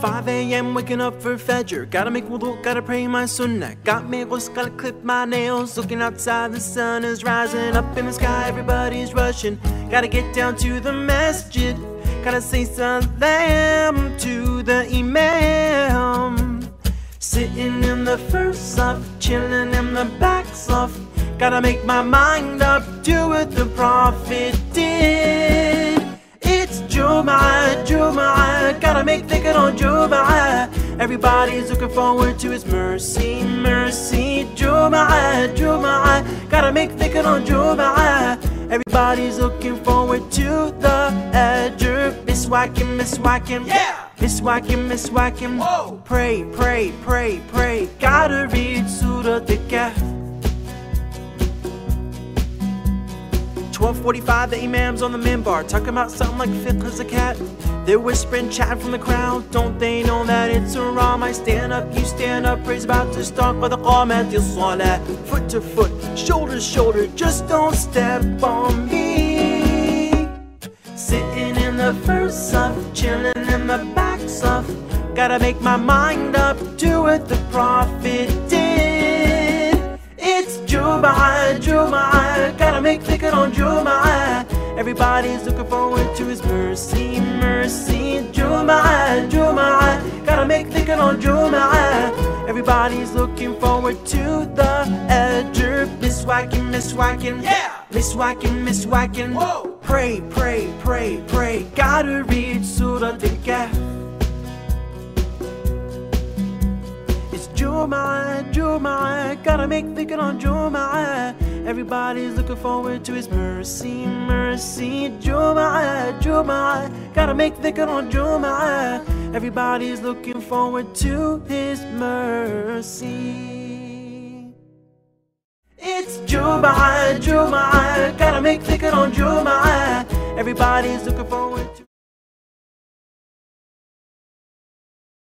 5 a.m. waking up for Fajr. Gotta make wudu, gotta pray my sunnah. Got me ghusl, gotta clip my nails. Looking outside, the sun is rising up in the sky. Everybody's rushing. Gotta get down to the masjid. Gotta say salam to the imam. Sitting in the first saf, chilling in the back saf. Gotta make my mind up, do what the Prophet did. It's Jum'ah, make thinking on Jum'ah. Everybody's looking forward to His mercy, mercy. Jum'ah, Jum'ah, gotta make thinking on Jum'ah. Everybody's looking forward to the Ajr. Miswacking, miswacking, Yeah! miswacking, miswacking. Whoa! Pray, pray, pray, pray. Gotta read Surah Al-Kahf. 1245, the imams on the minbar talking about something like fiqh as a cat. They're whispering, chatting from the crowd. Don't they know that it's haram? I stand up, you stand up, praise about to start by the qamat salah. Foot to foot, shoulder to shoulder, just don't step on me. Sitting in the first saf, chilling in the back saf. Gotta make my mind up, do what the Prophet did. Everybody's looking forward to His mercy, mercy. Jum'ah, Jum'ah, gotta make thinking on Jum'ah. Everybody's looking forward to the Ajr. Miswacking, miswacking, Yeah! miswacking, miswacking. Whoa! Pray, pray, pray, pray. Gotta read Surah Al-Kahf. It's Jum'ah, Jum'ah, gotta make thinking on Jum'ah. Everybody's looking forward to His mercy, mercy. Jum'ah, Jum'ah, gotta make thinking on Jum'ah. Everybody's looking forward to His mercy. It's Jum'ah, Jum'ah, gotta make thinking on Jum'ah. Everybody's looking forward to